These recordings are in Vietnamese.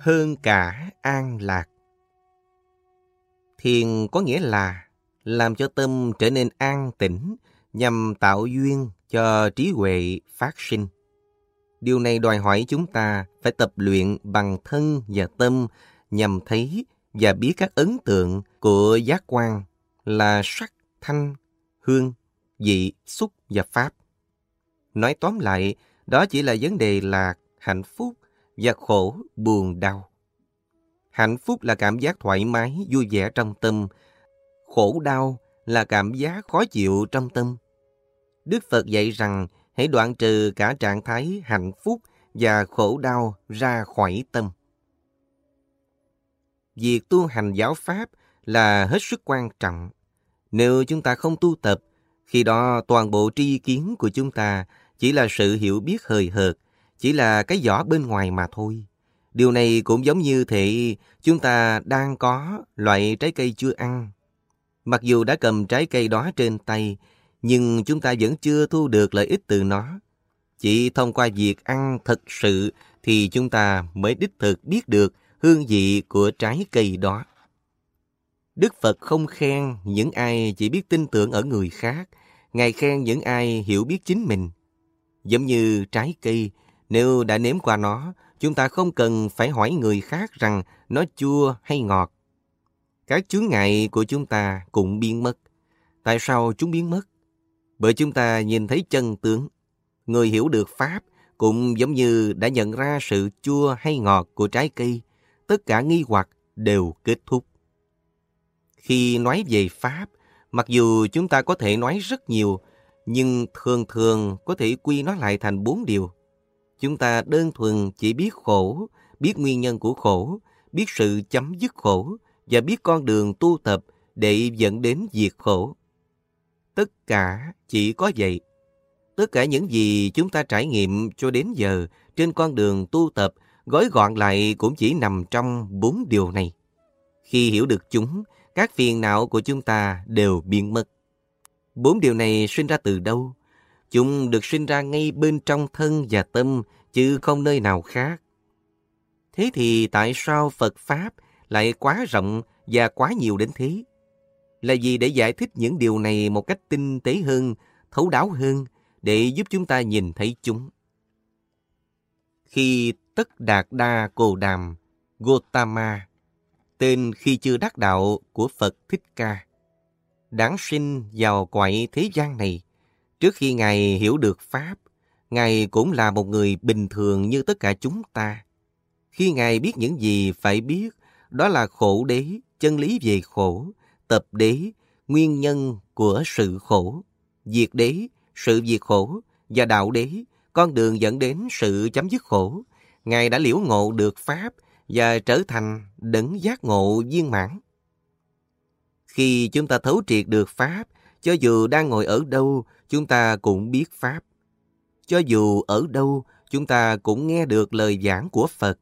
hơn cả an lạc. Thiền có nghĩa là làm cho tâm trở nên an tĩnh nhằm tạo duyên cho trí huệ phát sinh. Điều này đòi hỏi chúng ta phải tập luyện bằng thân và tâm nhằm thấy và biết các ấn tượng của giác quan là sắc, thanh, hương, vị, xúc và pháp. Nói tóm lại, đó chỉ là vấn đề là hạnh phúc và khổ, buồn, đau. Hạnh phúc là cảm giác thoải mái, vui vẻ trong tâm. Khổ đau là cảm giác khó chịu trong tâm. Đức Phật dạy rằng hãy đoạn trừ cả trạng thái hạnh phúc và khổ đau ra khỏi tâm. Việc tu hành giáo Pháp là hết sức quan trọng. Nếu chúng ta không tu tập, khi đó toàn bộ tri kiến của chúng ta chỉ là sự hiểu biết hời hợt, chỉ là cái vỏ bên ngoài mà thôi. Điều này cũng giống như thị chúng ta đang có loại trái cây chưa ăn. Mặc dù đã cầm trái cây đó trên tay, nhưng chúng ta vẫn chưa thu được lợi ích từ nó. Chỉ thông qua việc ăn thật sự thì chúng ta mới đích thực biết được hương vị của trái cây đó. Đức Phật không khen những ai chỉ biết tin tưởng ở người khác, Ngài khen những ai hiểu biết chính mình. Giống như trái cây, nếu đã nếm qua nó, chúng ta không cần phải hỏi người khác rằng nó chua hay ngọt. Các chướng ngại của chúng ta cũng biến mất. Tại sao chúng biến mất? Bởi chúng ta nhìn thấy chân tướng. Người hiểu được Pháp cũng giống như đã nhận ra sự chua hay ngọt của trái cây. Tất cả nghi hoặc đều kết thúc. Khi nói về Pháp, mặc dù chúng ta có thể nói rất nhiều, nhưng thường thường có thể quy nó lại thành bốn điều. Chúng ta đơn thuần chỉ biết khổ, biết nguyên nhân của khổ, biết sự chấm dứt khổ và biết con đường tu tập để dẫn đến diệt khổ. Tất cả chỉ có vậy. Tất cả những gì chúng ta trải nghiệm cho đến giờ trên con đường tu tập gói gọn lại cũng chỉ nằm trong bốn điều này. Khi hiểu được chúng, các phiền não của chúng ta đều biến mất. Bốn điều này sinh ra từ đâu? Chúng được sinh ra ngay bên trong thân và tâm, chứ không nơi nào khác. Thế thì tại sao Phật Pháp lại quá rộng và quá nhiều đến thế? Là gì để giải thích những điều này một cách tinh tế hơn, thấu đáo hơn, để giúp chúng ta nhìn thấy chúng? Khi Tất Đạt Đa Cồ Đàm, Gotama, tên khi chưa đắc đạo của Phật Thích Ca, đáng sinh vào quậy thế gian này, trước khi Ngài hiểu được Pháp, Ngài cũng là một người bình thường như tất cả chúng ta. Khi Ngài biết những gì phải biết, đó là khổ đế, chân lý về khổ, tập đế, nguyên nhân của sự khổ, diệt đế, sự diệt khổ, và đạo đế, con đường dẫn đến sự chấm dứt khổ. Ngài đã liễu ngộ được Pháp và trở thành đấng giác ngộ viên mãn. Khi chúng ta thấu triệt được Pháp, cho dù đang ngồi ở đâu, chúng ta cũng biết Pháp. Cho dù ở đâu, chúng ta cũng nghe được lời giảng của Phật.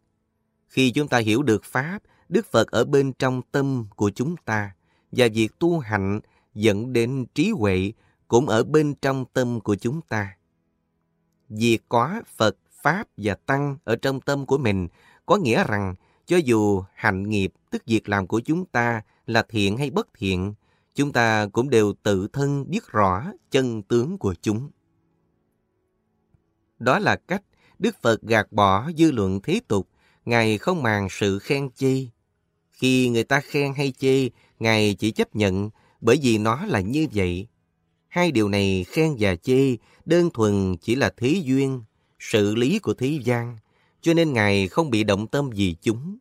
Khi chúng ta hiểu được Pháp, Đức Phật ở bên trong tâm của chúng ta, và việc tu hạnh dẫn đến trí huệ cũng ở bên trong tâm của chúng ta. Việc có Phật, Pháp và Tăng ở trong tâm của mình có nghĩa rằng cho dù hạnh nghiệp tức việc làm của chúng ta là thiện hay bất thiện, chúng ta cũng đều tự thân biết rõ chân tướng của chúng. Đó là cách Đức Phật gạt bỏ dư luận thế tục, Ngài không màng sự khen chê. Khi người ta khen hay chê, Ngài chỉ chấp nhận bởi vì nó là như vậy. Hai điều này khen và chê đơn thuần chỉ là thế duyên, sự lý của thế gian, cho nên Ngài không bị động tâm vì chúng.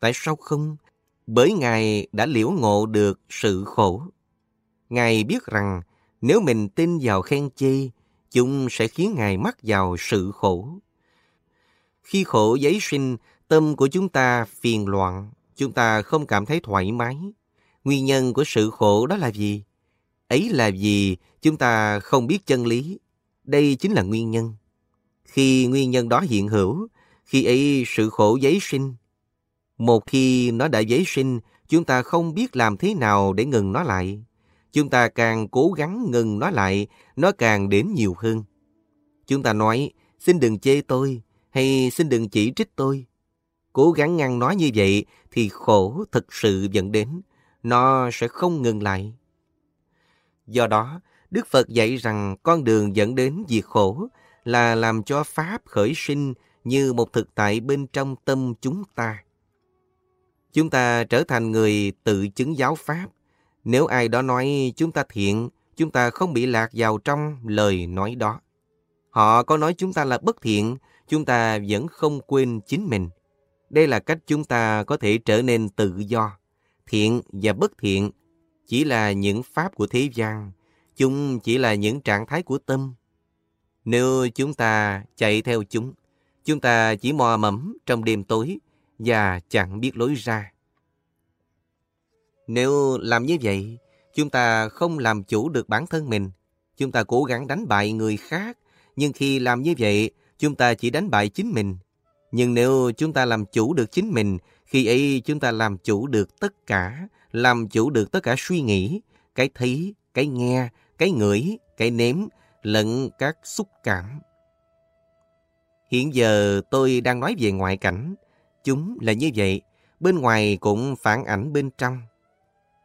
Tại sao không? Bởi Ngài đã liễu ngộ được sự khổ. Ngài biết rằng nếu mình tin vào khen chê, chúng sẽ khiến Ngài mắc vào sự khổ. Khi khổ giấy sinh, tâm của chúng ta phiền loạn, chúng ta không cảm thấy thoải mái. Nguyên nhân của sự khổ đó là gì? Ấy là vì chúng ta không biết chân lý. Đây chính là nguyên nhân. Khi nguyên nhân đó hiện hữu, khi ấy sự khổ giấy sinh. Một khi nó đã giấy sinh, chúng ta không biết làm thế nào để ngừng nó lại. Chúng ta càng cố gắng ngừng nó lại, nó càng đến nhiều hơn. Chúng ta nói, xin đừng chê tôi, hay xin đừng chỉ trích tôi. Cố gắng ngăn nó như vậy thì khổ thực sự dẫn đến. Nó sẽ không ngừng lại. Do đó, Đức Phật dạy rằng con đường dẫn đến diệt khổ là làm cho Pháp khởi sinh như một thực tại bên trong tâm chúng ta. Chúng ta trở thành người tự chứng giáo Pháp. Nếu ai đó nói chúng ta thiện, chúng ta không bị lạc vào trong lời nói đó. Họ có nói chúng ta là bất thiện, chúng ta vẫn không quên chính mình. Đây là cách chúng ta có thể trở nên tự do. Thiện và bất thiện chỉ là những pháp của thế gian, chúng chỉ là những trạng thái của tâm. Nếu chúng ta chạy theo chúng, chúng ta chỉ mò mẫm trong đêm tối và chẳng biết lối ra. Nếu làm như vậy, chúng ta không làm chủ được bản thân mình. Chúng ta cố gắng đánh bại người khác, nhưng khi làm như vậy, chúng ta chỉ đánh bại chính mình. Nhưng nếu chúng ta làm chủ được chính mình, khi ấy chúng ta làm chủ được tất cả, làm chủ được tất cả suy nghĩ, cái thấy, cái nghe, cái ngửi, cái nếm, lẫn các xúc cảm. Hiện giờ tôi đang nói về ngoại cảnh. Chúng là như vậy, bên ngoài cũng phản ảnh bên trong.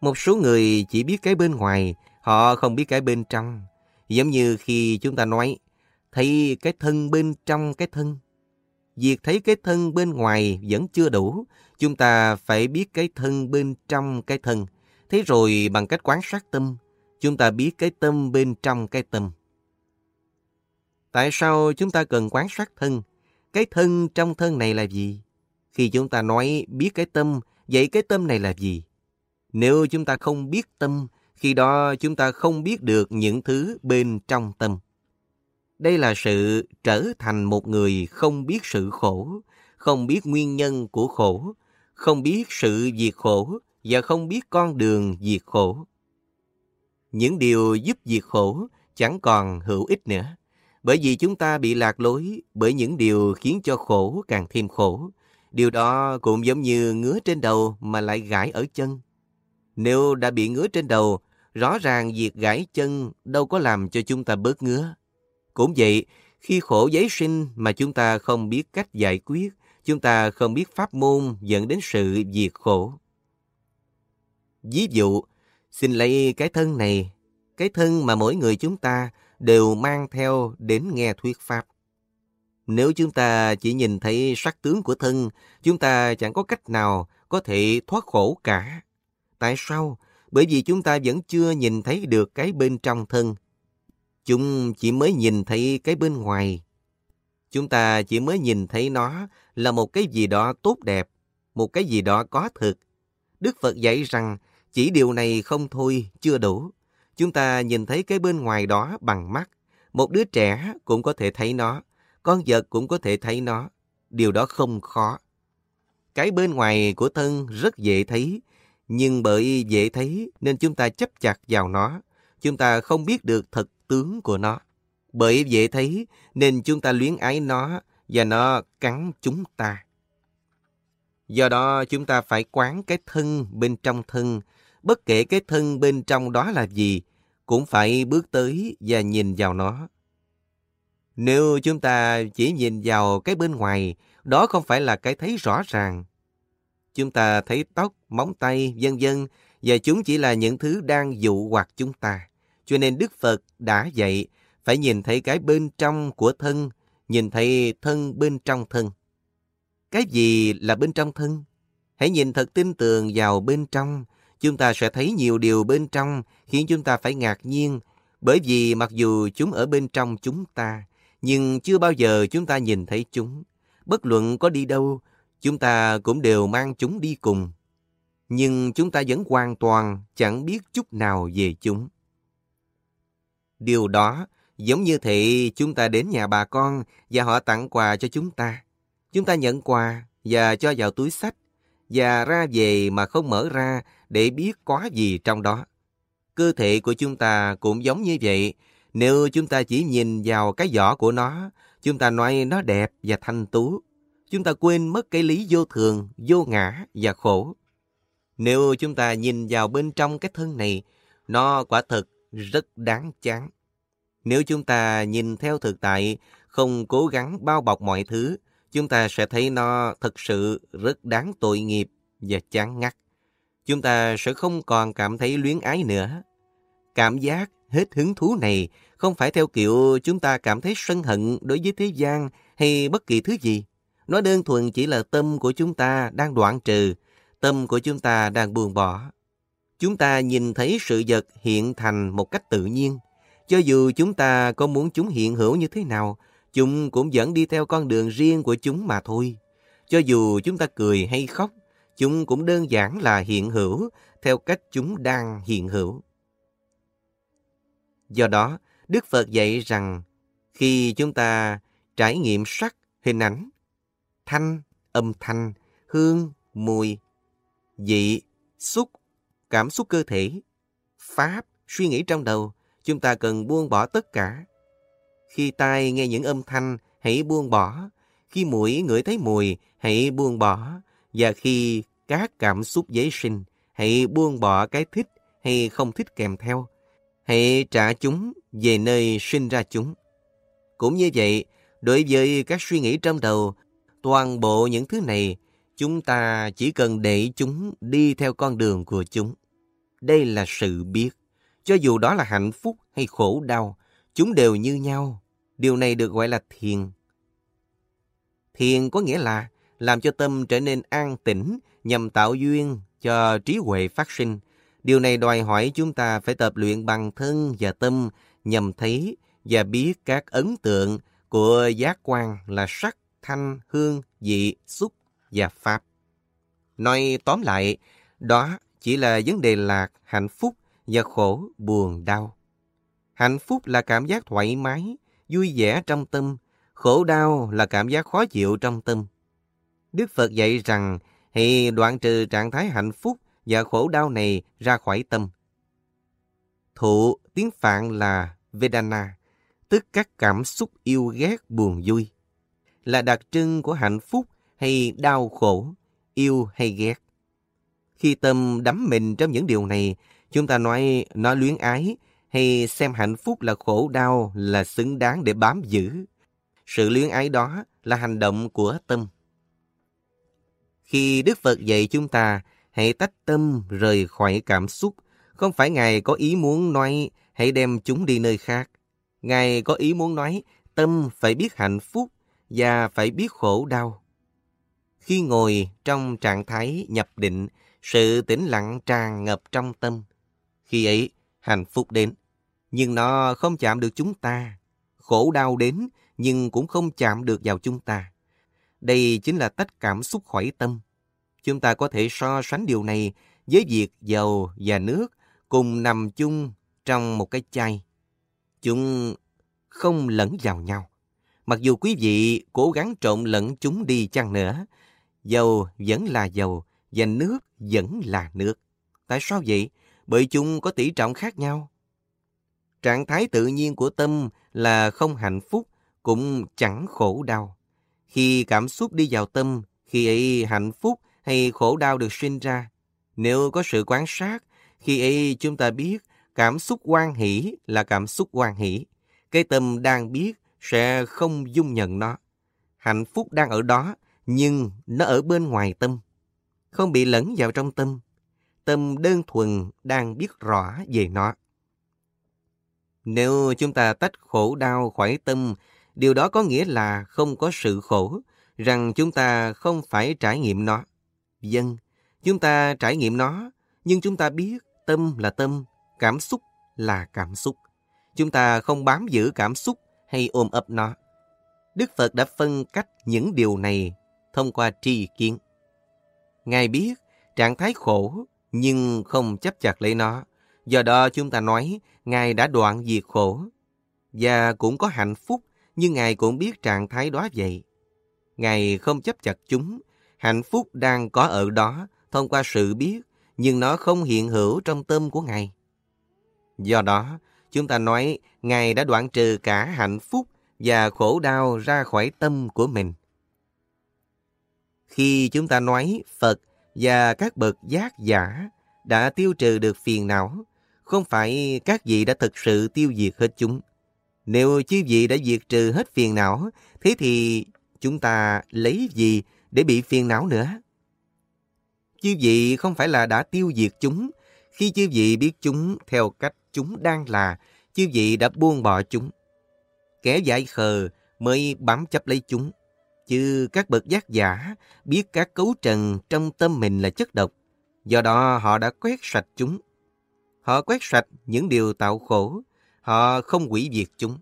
Một số người chỉ biết cái bên ngoài, họ không biết cái bên trong. Giống như khi chúng ta nói, thấy cái thân bên trong cái thân. Việc thấy cái thân bên ngoài vẫn chưa đủ, chúng ta phải biết cái thân bên trong cái thân. Thế rồi bằng cách quan sát tâm, chúng ta biết cái tâm bên trong cái tâm. Tại sao chúng ta cần quan sát thân? Cái thân trong thân này là gì? Khi chúng ta nói biết cái tâm, vậy cái tâm này là gì? Nếu chúng ta không biết tâm, khi đó chúng ta không biết được những thứ bên trong tâm. Đây là sự trở thành một người không biết sự khổ, không biết nguyên nhân của khổ, không biết sự diệt khổ và không biết con đường diệt khổ. Những điều giúp diệt khổ chẳng còn hữu ích nữa, bởi vì chúng ta bị lạc lối bởi những điều khiến cho khổ càng thêm khổ. Điều đó cũng giống như ngứa trên đầu mà lại gãi ở chân. Nếu đã bị ngứa trên đầu, rõ ràng việc gãi chân đâu có làm cho chúng ta bớt ngứa. Cũng vậy, khi khổ giấy sinh mà chúng ta không biết cách giải quyết, chúng ta không biết pháp môn dẫn đến sự diệt khổ. Ví dụ, xin lấy cái thân này, cái thân mà mỗi người chúng ta đều mang theo đến nghe thuyết pháp. Nếu chúng ta chỉ nhìn thấy sắc tướng của thân, chúng ta chẳng có cách nào có thể thoát khổ cả. Tại sao? Bởi vì chúng ta vẫn chưa nhìn thấy được cái bên trong thân. Chúng chỉ mới nhìn thấy cái bên ngoài. Chúng ta chỉ mới nhìn thấy nó là một cái gì đó tốt đẹp, một cái gì đó có thực. Đức Phật dạy rằng chỉ điều này không thôi, chưa đủ. Chúng ta nhìn thấy cái bên ngoài đó bằng mắt. Một đứa trẻ cũng có thể thấy nó, con vật cũng có thể thấy nó. Điều đó không khó. Cái bên ngoài của thân rất dễ thấy, nhưng bởi dễ thấy nên chúng ta chấp chặt vào nó. Chúng ta không biết được thật tướng của nó. Bởi dễ thấy nên chúng ta luyến ái nó và nó cắn chúng ta. Do đó chúng ta phải quán cái thân bên trong thân. Bất kể cái thân bên trong đó là gì, cũng phải bước tới và nhìn vào nó. Nếu chúng ta chỉ nhìn vào cái bên ngoài, đó không phải là cái thấy rõ ràng. Chúng ta thấy tóc, móng tay, vân vân và chúng chỉ là những thứ đang dụ hoặc chúng ta. Cho nên Đức Phật đã dạy phải nhìn thấy cái bên trong của thân, nhìn thấy thân bên trong thân. Cái gì là bên trong thân? Hãy nhìn thật tin tưởng vào bên trong, chúng ta sẽ thấy nhiều điều bên trong khiến chúng ta phải ngạc nhiên, bởi vì mặc dù chúng ở bên trong chúng ta, nhưng chưa bao giờ chúng ta nhìn thấy chúng. Bất luận có đi đâu, chúng ta cũng đều mang chúng đi cùng. Nhưng chúng ta vẫn hoàn toàn chẳng biết chút nào về chúng. Điều đó giống như thị chúng ta đến nhà bà con và họ tặng quà cho chúng ta. Chúng ta nhận quà và cho vào túi sách và ra về mà không mở ra để biết có gì trong đó. Cơ thể của chúng ta cũng giống như vậy. Nếu chúng ta chỉ nhìn vào cái vỏ của nó, chúng ta nói nó đẹp và thanh tú. Chúng ta quên mất cái lý vô thường, vô ngã và khổ. Nếu chúng ta nhìn vào bên trong cái thân này, nó quả thực rất đáng chán. Nếu chúng ta nhìn theo thực tại, không cố gắng bao bọc mọi thứ, chúng ta sẽ thấy nó thật sự rất đáng tội nghiệp và chán ngắt. Chúng ta sẽ không còn cảm thấy luyến ái nữa. Cảm giác hết hứng thú này không phải theo kiểu chúng ta cảm thấy sân hận đối với thế gian hay bất kỳ thứ gì. Nó đơn thuần chỉ là tâm của chúng ta đang đoạn trừ, tâm của chúng ta đang buông bỏ. Chúng ta nhìn thấy sự vật hiện thành một cách tự nhiên. Cho dù chúng ta có muốn chúng hiện hữu như thế nào, chúng cũng vẫn đi theo con đường riêng của chúng mà thôi. Cho dù chúng ta cười hay khóc, chúng cũng đơn giản là hiện hữu theo cách chúng đang hiện hữu. Do đó, Đức Phật dạy rằng khi chúng ta trải nghiệm sắc, hình ảnh, thanh, âm thanh, hương, mùi, dị xúc, cảm xúc cơ thể, pháp, suy nghĩ trong đầu, chúng ta cần buông bỏ tất cả. Khi tai nghe những âm thanh, hãy buông bỏ. Khi mũi ngửi thấy mùi, hãy buông bỏ. Và khi các cảm xúc giấy sinh, hãy buông bỏ cái thích hay không thích kèm theo. Hãy trả chúng về nơi sinh ra chúng. Cũng như vậy, đối với các suy nghĩ trong đầu, toàn bộ những thứ này, chúng ta chỉ cần để chúng đi theo con đường của chúng. Đây là sự biết. Cho dù đó là hạnh phúc hay khổ đau, chúng đều như nhau. Điều này được gọi là thiền. Thiền có nghĩa là làm cho tâm trở nên an tĩnh nhằm tạo duyên cho trí huệ phát sinh. Điều này đòi hỏi chúng ta phải tập luyện bằng thân và tâm nhằm thấy và biết các ấn tượng của giác quan là sắc, thanh, hương, vị, xúc và pháp. Nói tóm lại, đó chỉ là vấn đề lạc, hạnh phúc và khổ, buồn, đau. Hạnh phúc là cảm giác thoải mái, vui vẻ trong tâm, khổ đau là cảm giác khó chịu trong tâm. Đức Phật dạy rằng hãy đoạn trừ trạng thái hạnh phúc và khổ đau này ra khỏi tâm. Thụ tiếng Phạn là Vedana, tức các cảm xúc yêu ghét buồn vui, là đặc trưng của hạnh phúc hay đau khổ, yêu hay ghét. Khi tâm đắm mình trong những điều này, chúng ta nói nó luyến ái hay xem hạnh phúc là khổ đau là xứng đáng để bám giữ. Sự luyến ái đó là hành động của tâm. Khi Đức Phật dạy chúng ta hãy tách tâm rời khỏi cảm xúc, không phải Ngài có ý muốn nói hãy đem chúng đi nơi khác. Ngài có ý muốn nói tâm phải biết hạnh phúc và phải biết khổ đau. Khi ngồi trong trạng thái nhập định, sự tĩnh lặng tràn ngập trong tâm. Khi ấy, hạnh phúc đến, nhưng nó không chạm được chúng ta. Khổ đau đến, nhưng cũng không chạm được vào chúng ta. Đây chính là tách cảm xúc khỏi tâm. Chúng ta có thể so sánh điều này với việc dầu và nước cùng nằm chung trong một cái chai. Chúng không lẫn vào nhau. Mặc dù quý vị cố gắng trộn lẫn chúng đi chăng nữa, dầu vẫn là dầu và nước vẫn là nước. Tại sao vậy? Bởi chúng có tỷ trọng khác nhau. Trạng thái tự nhiên của tâm là không hạnh phúc, cũng chẳng khổ đau. Khi cảm xúc đi vào tâm, khi ấy hạnh phúc hay khổ đau được sinh ra. Nếu có sự quan sát, khi ấy chúng ta biết cảm xúc quan hỷ là cảm xúc quan hỷ. Cái tâm đang biết sẽ không dung nhận nó. Hạnh phúc đang ở đó, nhưng nó ở bên ngoài tâm. Không bị lẫn vào trong tâm. Tâm đơn thuần đang biết rõ về nó. Nếu chúng ta tách khổ đau khỏi tâm, điều đó có nghĩa là không có sự khổ, rằng chúng ta không phải trải nghiệm nó. Dân, chúng ta trải nghiệm nó, nhưng chúng ta biết tâm là tâm, cảm xúc là cảm xúc. Chúng ta không bám giữ cảm xúc hay ôm ấp nó. Đức Phật đã phân cách những điều này thông qua tri kiến. Ngài biết trạng thái khổ nhưng không chấp chặt lấy nó. Do đó chúng ta nói Ngài đã đoạn diệt khổ. Và cũng có hạnh phúc nhưng Ngài cũng biết trạng thái đó vậy. Ngài không chấp chặt chúng. Hạnh phúc đang có ở đó thông qua sự biết nhưng nó không hiện hữu trong tâm của Ngài. Do đó, chúng ta nói Ngài đã đoạn trừ cả hạnh phúc và khổ đau ra khỏi tâm của mình. Khi chúng ta nói Phật và các bậc giác giả đã tiêu trừ được phiền não, không phải các vị đã thực sự tiêu diệt hết chúng. Nếu chư vị đã diệt trừ hết phiền não, thế thì chúng ta lấy gì để bị phiền não nữa? Chư vị không phải là đã tiêu diệt chúng. Khi chư vị biết chúng theo cách chúng đang là, chư vị đã buông bỏ chúng. Kẻ dại khờ mới bám chấp lấy chúng. Chứ các bậc giác giả biết các cấu trần trong tâm mình là chất độc. Do đó họ đã quét sạch chúng. Họ quét sạch những điều tạo khổ. Họ không hủy diệt chúng.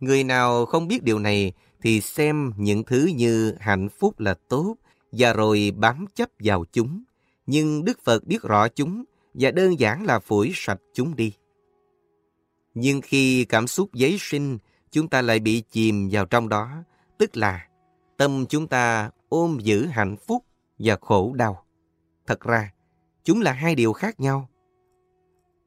Người nào không biết điều này thì xem những thứ như hạnh phúc là tốt và rồi bám chấp vào chúng. Nhưng Đức Phật biết rõ chúng và đơn giản là phủi sạch chúng đi. Nhưng khi cảm xúc giấy sinh, chúng ta lại bị chìm vào trong đó, tức là tâm chúng ta ôm giữ hạnh phúc và khổ đau. Thật ra, chúng là hai điều khác nhau.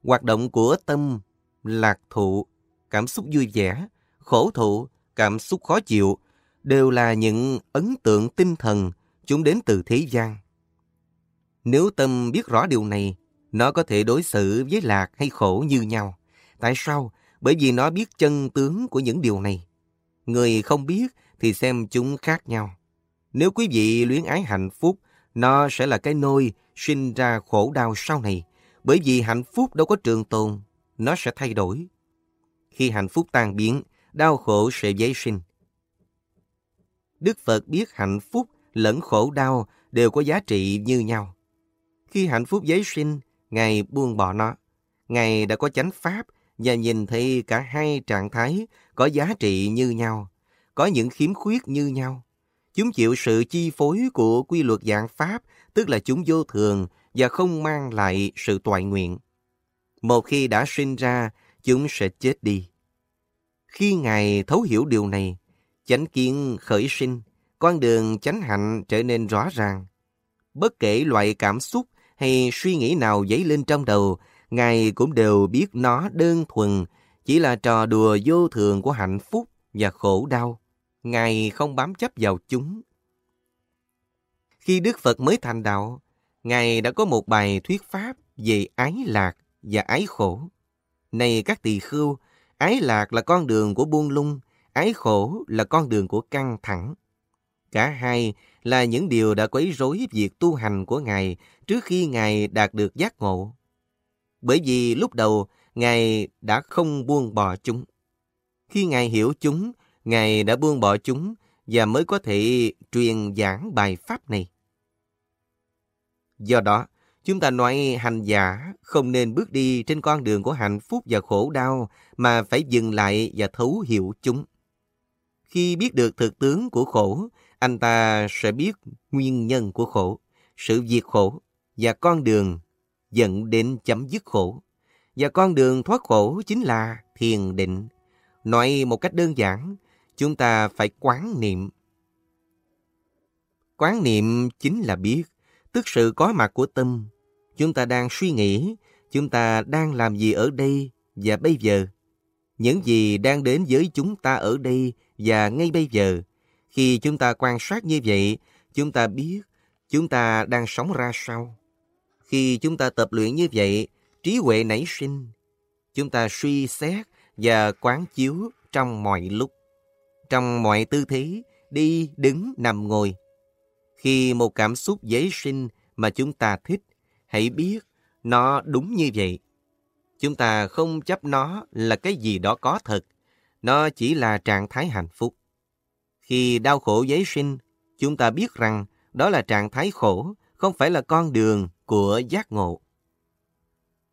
Hoạt động của tâm, lạc thụ, cảm xúc vui vẻ, khổ thụ, cảm xúc khó chịu, đều là những ấn tượng tinh thần chúng đến từ thế gian. Nếu tâm biết rõ điều này, nó có thể đối xử với lạc hay khổ như nhau. Tại sao? Bởi vì nó biết chân tướng của những điều này. Người không biết thì xem chúng khác nhau. Nếu quý vị luyến ái hạnh phúc, nó sẽ là cái nôi sinh ra khổ đau sau này. Bởi vì hạnh phúc đâu có trường tồn, nó sẽ thay đổi. Khi hạnh phúc tan biến, đau khổ sẽ giấy sinh. Đức Phật biết hạnh phúc lẫn khổ đau đều có giá trị như nhau. Khi hạnh phúc giấy sinh, Ngài buông bỏ nó. Ngài đã có chánh pháp và nhìn thấy cả hai trạng thái có giá trị như nhau, có những khiếm khuyết như nhau. Chúng chịu sự chi phối của quy luật dạng pháp, tức là chúng vô thường và không mang lại sự toại nguyện. Một khi đã sinh ra, chúng sẽ chết đi. Khi Ngài thấu hiểu điều này, chánh kiến khởi sinh, con đường chánh hạnh trở nên rõ ràng. Bất kể loại cảm xúc hay suy nghĩ nào dấy lên trong đầu, Ngài cũng đều biết nó đơn thuần, chỉ là trò đùa vô thường của hạnh phúc và khổ đau. Ngài không bám chấp vào chúng. Khi Đức Phật mới thành đạo, Ngài đã có một bài thuyết pháp về ái lạc và ái khổ. Này các tỳ khưu, ái lạc là con đường của buông lung, ái khổ là con đường của căng thẳng. Cả hai là những điều đã quấy rối việc tu hành của Ngài trước khi Ngài đạt được giác ngộ. Bởi vì lúc đầu Ngài đã không buông bỏ chúng. Khi Ngài hiểu chúng, Ngài đã buông bỏ chúng và mới có thể truyền giảng bài pháp này. Do đó, chúng ta nói hành giả không nên bước đi trên con đường của hạnh phúc và khổ đau mà phải dừng lại và thấu hiểu chúng. Khi biết được thực tướng của khổ, anh ta sẽ biết nguyên nhân của khổ, sự diệt khổ và con đường dẫn đến chấm dứt khổ. Và con đường thoát khổ chính là thiền định. Nói một cách đơn giản, chúng ta phải quán niệm. Quán niệm chính là biết, tức sự có mặt của tâm. Chúng ta đang suy nghĩ, chúng ta đang làm gì ở đây và bây giờ. Những gì đang đến với chúng ta ở đây và ngay bây giờ. Khi chúng ta quan sát như vậy, chúng ta biết chúng ta đang sống ra sao. Khi chúng ta tập luyện như vậy, trí huệ nảy sinh. Chúng ta suy xét và quán chiếu trong mọi lúc, trong mọi tư thế, đi, đứng, nằm, ngồi. Khi một cảm xúc dễ sinh mà chúng ta thích, hãy biết nó đúng như vậy. Chúng ta không chấp nó là cái gì đó có thật. Nó chỉ là trạng thái hạnh phúc. Khi đau khổ giấy sinh, chúng ta biết rằng đó là trạng thái khổ, không phải là con đường của giác ngộ.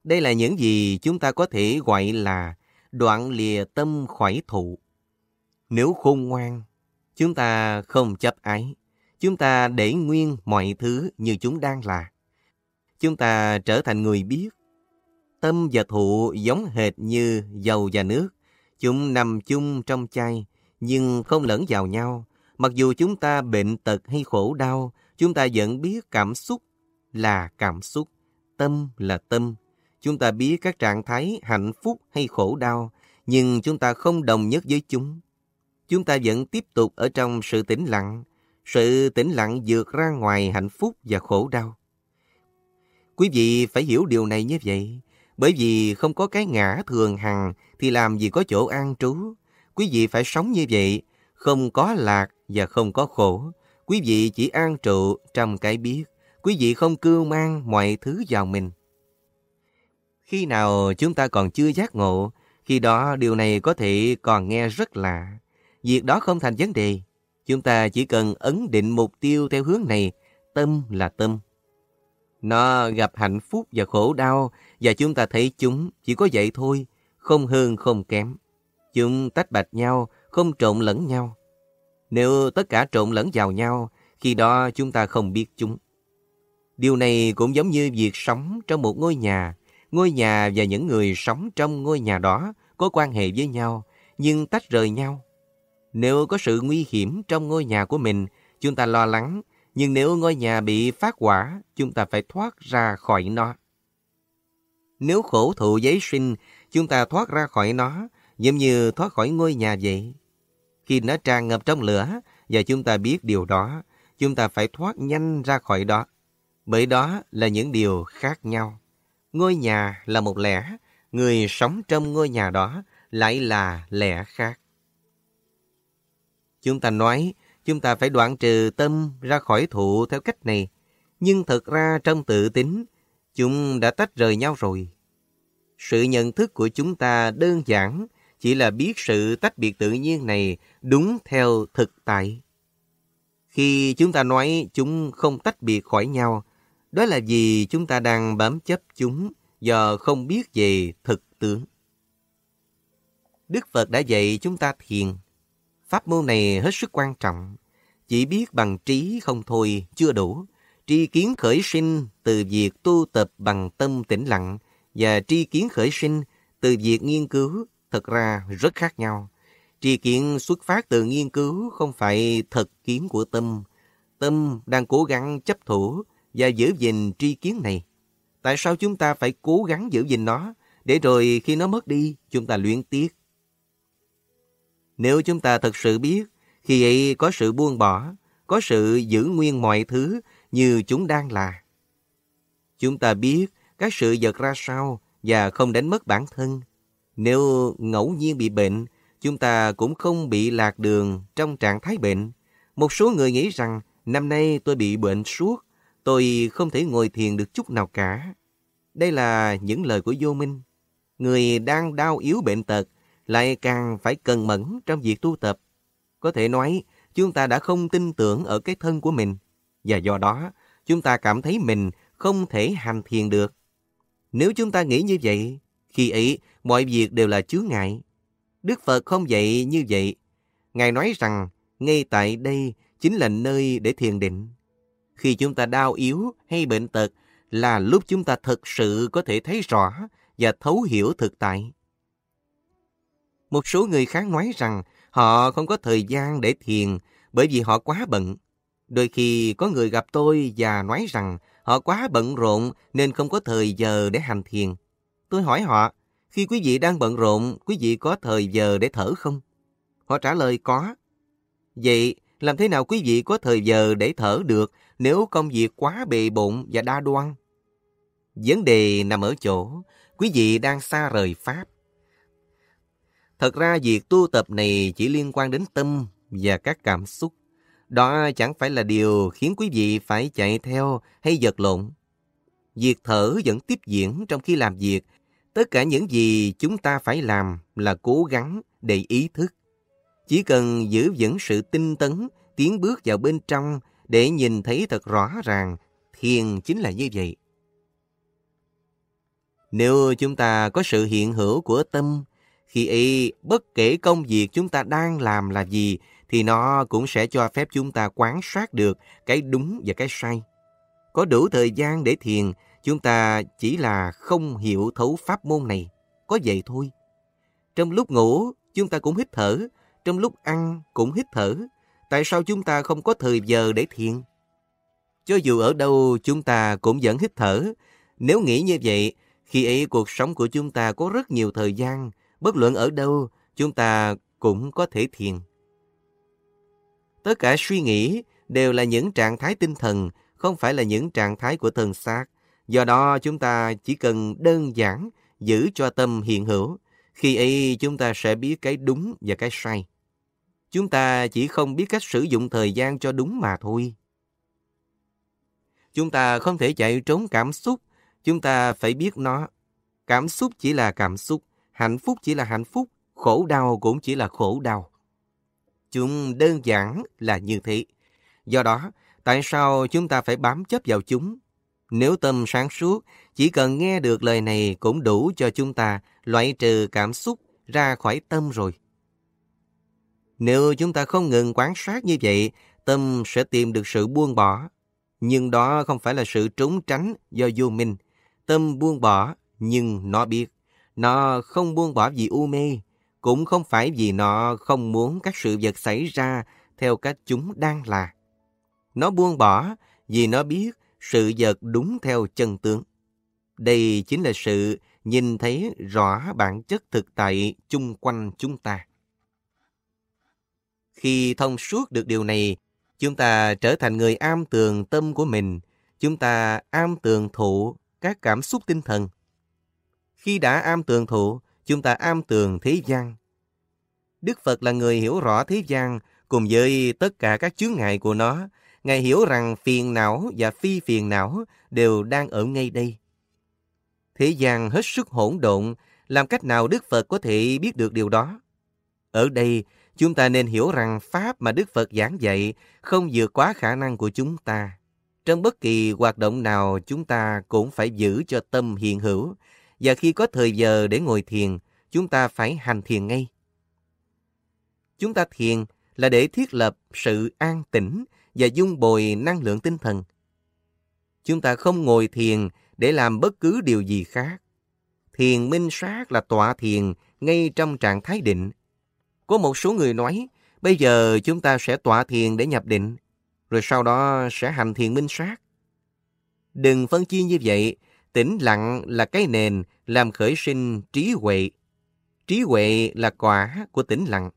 Đây là những gì chúng ta có thể gọi là đoạn lìa tâm khỏi thụ. Nếu khôn ngoan, chúng ta không chấp ái, chúng ta để nguyên mọi thứ như chúng đang là. Chúng ta trở thành người biết. Tâm và thụ giống hệt như dầu và nước. Chúng nằm chung trong chai, nhưng không lẫn vào nhau. Mặc dù chúng ta bệnh tật hay khổ đau, chúng ta vẫn biết cảm xúc là cảm xúc, tâm là tâm. Chúng ta biết các trạng thái hạnh phúc hay khổ đau, nhưng chúng ta không đồng nhất với chúng. Chúng ta vẫn tiếp tục ở trong sự tĩnh lặng, sự tĩnh lặng vượt ra ngoài hạnh phúc và khổ đau. Quý vị phải hiểu điều này như vậy, bởi vì không có cái ngã thường hằng thì làm gì có chỗ an trú. Quý vị phải sống như vậy, không có lạc và không có khổ. Quý vị chỉ an trụ trong cái biết. Quý vị không cưu mang mọi thứ vào mình. Khi nào chúng ta còn chưa giác ngộ, khi đó điều này có thể còn nghe rất lạ. Việc đó không thành vấn đề. Chúng ta chỉ cần ấn định mục tiêu theo hướng này, tâm là tâm. Nó gặp hạnh phúc và khổ đau và chúng ta thấy chúng chỉ có vậy thôi, không hơn không kém. Chúng tách bạch nhau, không trộn lẫn nhau. Nếu tất cả trộn lẫn vào nhau, khi đó chúng ta không biết chúng. Điều này cũng giống như việc sống trong một ngôi nhà. Ngôi nhà và những người sống trong ngôi nhà đó có quan hệ với nhau, nhưng tách rời nhau. Nếu có sự nguy hiểm trong ngôi nhà của mình, chúng ta lo lắng, nhưng nếu ngôi nhà bị phát hỏa, chúng ta phải thoát ra khỏi nó. Nếu khổ thụ giấy sinh, chúng ta thoát ra khỏi nó, giống như thoát khỏi ngôi nhà vậy. Khi nó tràn ngập trong lửa, và chúng ta biết điều đó, chúng ta phải thoát nhanh ra khỏi đó. Bởi đó là những điều khác nhau. Ngôi nhà là một lẽ, người sống trong ngôi nhà đó lại là lẽ khác. Chúng ta nói, chúng ta phải đoạn trừ tâm ra khỏi thụ theo cách này. Nhưng thật ra trong tự tính, chúng đã tách rời nhau rồi. Sự nhận thức của chúng ta đơn giản chỉ là biết sự tách biệt tự nhiên này đúng theo thực tại. Khi chúng ta nói chúng không tách biệt khỏi nhau, đó là vì chúng ta đang bám chấp chúng do không biết về thực tướng. Đức Phật đã dạy chúng ta thiền. Pháp môn này hết sức quan trọng. Chỉ biết bằng trí không thôi, chưa đủ. Tri kiến khởi sinh từ việc tu tập bằng tâm tĩnh lặng và tri kiến khởi sinh từ việc nghiên cứu thật ra rất khác nhau. Tri kiến xuất phát từ nghiên cứu không phải thật kiến của tâm. Tâm đang cố gắng chấp thủ và giữ gìn tri kiến này. Tại sao chúng ta phải cố gắng giữ gìn nó, để rồi khi nó mất đi, chúng ta luyến tiếc? Nếu chúng ta thật sự biết, khi ấy có sự buông bỏ, có sự giữ nguyên mọi thứ như chúng đang là. Chúng ta biết các sự vật ra sao và không đánh mất bản thân. Nếu ngẫu nhiên bị bệnh, chúng ta cũng không bị lạc đường trong trạng thái bệnh. Một số người nghĩ rằng năm nay tôi bị bệnh suốt, tôi không thể ngồi thiền được chút nào cả. Đây là những lời của vô minh. Người đang đau yếu bệnh tật lại càng phải cần mẫn trong việc tu tập. Có thể nói, chúng ta đã không tin tưởng ở cái thân của mình, và do đó, chúng ta cảm thấy mình không thể hành thiền được. Nếu chúng ta nghĩ như vậy, khi ấy mọi việc đều là chướng ngại. Đức Phật không dạy như vậy. Ngài nói rằng, ngay tại đây chính là nơi để thiền định. Khi chúng ta đau yếu hay bệnh tật là lúc chúng ta thực sự có thể thấy rõ và thấu hiểu thực tại. Một số người khác nói rằng họ không có thời gian để thiền bởi vì họ quá bận. Đôi khi có người gặp tôi và nói rằng họ quá bận rộn nên không có thời giờ để hành thiền. Tôi hỏi họ, khi quý vị đang bận rộn, quý vị có thời giờ để thở không? Họ trả lời có. Vậy làm thế nào quý vị có thời giờ để thở được nếu công việc quá bề bộn và đa đoan? Vấn đề nằm ở chỗ, quý vị đang xa rời Pháp. Thật ra việc tu tập này chỉ liên quan đến tâm và các cảm xúc. Đó chẳng phải là điều khiến quý vị phải chạy theo hay giật lộn. Việc thở vẫn tiếp diễn trong khi làm việc. Tất cả những gì chúng ta phải làm là cố gắng để ý thức. Chỉ cần giữ vững sự tinh tấn, tiến bước vào bên trong để nhìn thấy thật rõ ràng thiền chính là như vậy. Nếu chúng ta có sự hiện hữu của tâm, khi ấy bất kể công việc chúng ta đang làm là gì, thì nó cũng sẽ cho phép chúng ta quán sát được cái đúng và cái sai. Có đủ thời gian để thiền, chúng ta chỉ là không hiểu thấu pháp môn này. Có vậy thôi. Trong lúc ngủ, chúng ta cũng hít thở. Trong lúc ăn, cũng hít thở. Tại sao chúng ta không có thời giờ để thiền? Cho dù ở đâu, chúng ta cũng vẫn hít thở. Nếu nghĩ như vậy, khi ấy cuộc sống của chúng ta có rất nhiều thời gian, bất luận ở đâu, chúng ta cũng có thể thiền. Tất cả suy nghĩ đều là những trạng thái tinh thần, không phải là những trạng thái của thân xác. Do đó chúng ta chỉ cần đơn giản giữ cho tâm hiện hữu. Khi ấy chúng ta sẽ biết cái đúng và cái sai. Chúng ta chỉ không biết cách sử dụng thời gian cho đúng mà thôi. Chúng ta không thể chạy trốn cảm xúc, chúng ta phải biết nó. Cảm xúc chỉ là cảm xúc, hạnh phúc chỉ là hạnh phúc, khổ đau cũng chỉ là khổ đau. Chúng đơn giản là như thế. Do đó, tại sao chúng ta phải bám chấp vào chúng? Nếu tâm sáng suốt, chỉ cần nghe được lời này cũng đủ cho chúng ta loại trừ cảm xúc ra khỏi tâm rồi. Nếu chúng ta không ngừng quan sát như vậy, tâm sẽ tìm được sự buông bỏ. Nhưng đó không phải là sự trốn tránh do vô minh. Tâm buông bỏ, nhưng nó biết. Nó không buông bỏ vì u mê, cũng không phải vì nó không muốn các sự vật xảy ra theo cách chúng đang là. Nó buông bỏ vì nó biết sự vật đúng theo chân tướng. Đây chính là sự nhìn thấy rõ bản chất thực tại chung quanh chúng ta. Khi thông suốt được điều này, chúng ta trở thành người am tường tâm của mình. Chúng ta am tường thụ các cảm xúc tinh thần. Khi đã am tường thụ, chúng ta am tường thế gian. Đức Phật là người hiểu rõ thế gian cùng với tất cả các chướng ngại của nó. Ngài hiểu rằng phiền não và phi phiền não đều đang ở ngay đây. Thế gian hết sức hỗn độn, làm cách nào Đức Phật có thể biết được điều đó? Ở đây, chúng ta nên hiểu rằng Pháp mà Đức Phật giảng dạy không vượt quá khả năng của chúng ta. Trong bất kỳ hoạt động nào chúng ta cũng phải giữ cho tâm hiện hữu, và khi có thời giờ để ngồi thiền, chúng ta phải hành thiền ngay. Chúng ta thiền là để thiết lập sự an tĩnh và dung bồi năng lượng tinh thần. Chúng ta không ngồi thiền để làm bất cứ điều gì khác. Thiền minh sát là tọa thiền ngay trong trạng thái định. Có một số người nói, bây giờ chúng ta sẽ tọa thiền để nhập định, rồi sau đó sẽ hành thiền minh sát. Đừng phân chia như vậy, tĩnh lặng là cái nền làm khởi sinh trí huệ. Trí huệ là quả của tĩnh lặng.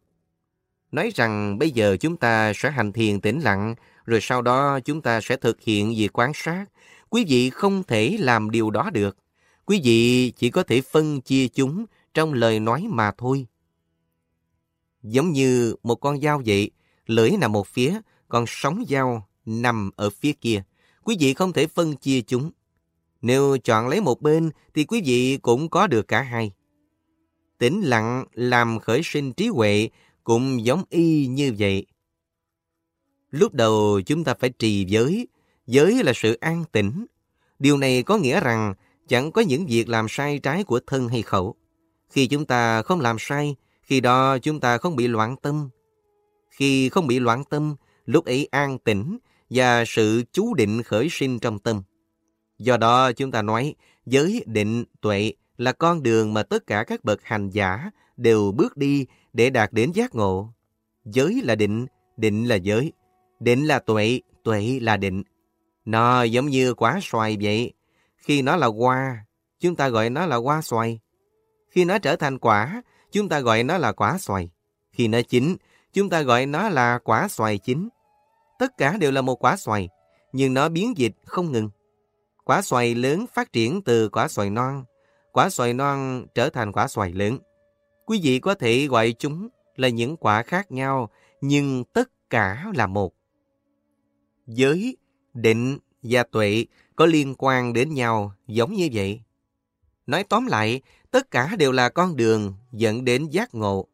Nói rằng bây giờ chúng ta sẽ hành thiền tĩnh lặng, rồi sau đó chúng ta sẽ thực hiện việc quan sát. Quý vị không thể làm điều đó được. Quý vị chỉ có thể phân chia chúng trong lời nói mà thôi. Giống như một con dao vậy, lưỡi nằm một phía, còn sóng dao nằm ở phía kia. Quý vị không thể phân chia chúng. Nếu chọn lấy một bên thì quý vị cũng có được cả hai. Tĩnh lặng làm khởi sinh trí huệ cũng giống y như vậy. Lúc đầu chúng ta phải trì giới. Giới là sự an tĩnh. Điều này có nghĩa rằng chẳng có những việc làm sai trái của thân hay khẩu. Khi chúng ta không làm sai, khi đó chúng ta không bị loạn tâm. Khi không bị loạn tâm, lúc ấy an tĩnh và sự chú định khởi sinh trong tâm. Do đó chúng ta nói giới định tuệ là con đường mà tất cả các bậc hành giả đều bước đi để đạt đến giác ngộ. Giới là định, định là giới. Định là tuệ, tuệ là định. Nó giống như quả xoài vậy. Khi nó là hoa, chúng ta gọi nó là hoa xoài. Khi nó trở thành quả, chúng ta gọi nó là quả xoài. Khi nó chín, chúng ta gọi nó là quả xoài chín. Tất cả đều là một quả xoài, nhưng nó biến dịch không ngừng. Quả xoài lớn phát triển từ quả xoài non. Quả xoài non trở thành quả xoài lớn. Quý vị có thể gọi chúng là những quả khác nhau, nhưng tất cả là một. Giới, định và tuệ có liên quan đến nhau giống như vậy. Nói tóm lại, tất cả đều là con đường dẫn đến giác ngộ.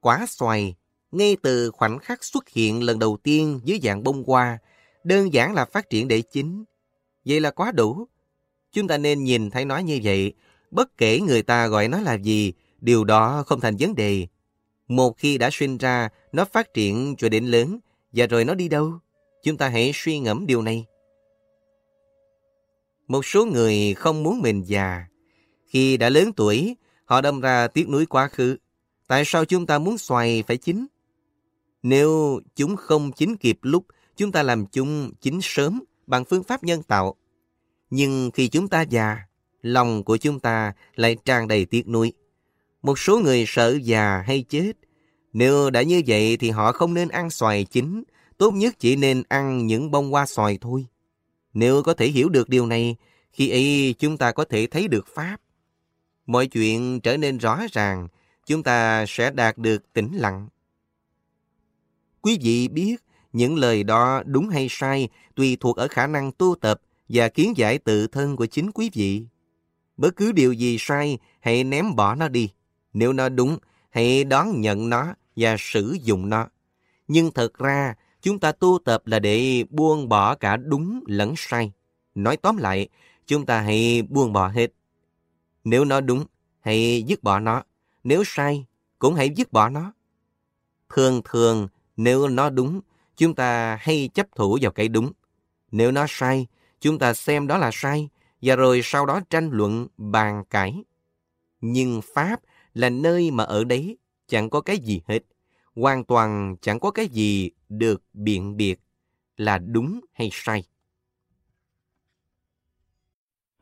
Quả xoài, ngay từ khoảnh khắc xuất hiện lần đầu tiên dưới dạng bông hoa, đơn giản là phát triển để chín. Vậy là quá đủ. Chúng ta nên nhìn thấy nó như vậy, bất kể người ta gọi nó là gì, điều đó không thành vấn đề. Một khi đã sinh ra, nó phát triển cho đến lớn, và rồi nó đi đâu? Chúng ta hãy suy ngẫm điều này. Một số người không muốn mình già. Khi đã lớn tuổi, họ đâm ra tiếc nuối quá khứ. Tại sao chúng ta muốn xoài phải chín? Nếu chúng không chín kịp lúc, chúng ta làm chúng chín sớm bằng phương pháp nhân tạo. Nhưng khi chúng ta già, lòng của chúng ta lại tràn đầy tiếc nuối. Một số người sợ già hay chết. Nếu đã như vậy thì họ không nên ăn xoài chín, tốt nhất chỉ nên ăn những bông hoa xoài thôi. Nếu có thể hiểu được điều này, khi ấy chúng ta có thể thấy được Pháp. Mọi chuyện trở nên rõ ràng, chúng ta sẽ đạt được tĩnh lặng. Quý vị biết những lời đó đúng hay sai tùy thuộc ở khả năng tu tập và kiến giải tự thân của chính quý vị. Bất cứ điều gì sai, hãy ném bỏ nó đi. Nếu nó đúng, hãy đón nhận nó và sử dụng nó. Nhưng thật ra, chúng ta tu tập là để buông bỏ cả đúng lẫn sai. Nói tóm lại, chúng ta hãy buông bỏ hết. Nếu nó đúng, hãy dứt bỏ nó. Nếu sai, cũng hãy dứt bỏ nó. Thường thường, nếu nó đúng, chúng ta hay chấp thủ vào cái đúng. Nếu nó sai, chúng ta xem đó là sai, và rồi sau đó tranh luận, bàn cãi. Nhưng Pháp là nơi mà ở đấy chẳng có cái gì hết. Hoàn toàn chẳng có cái gì được biện biệt là đúng hay sai.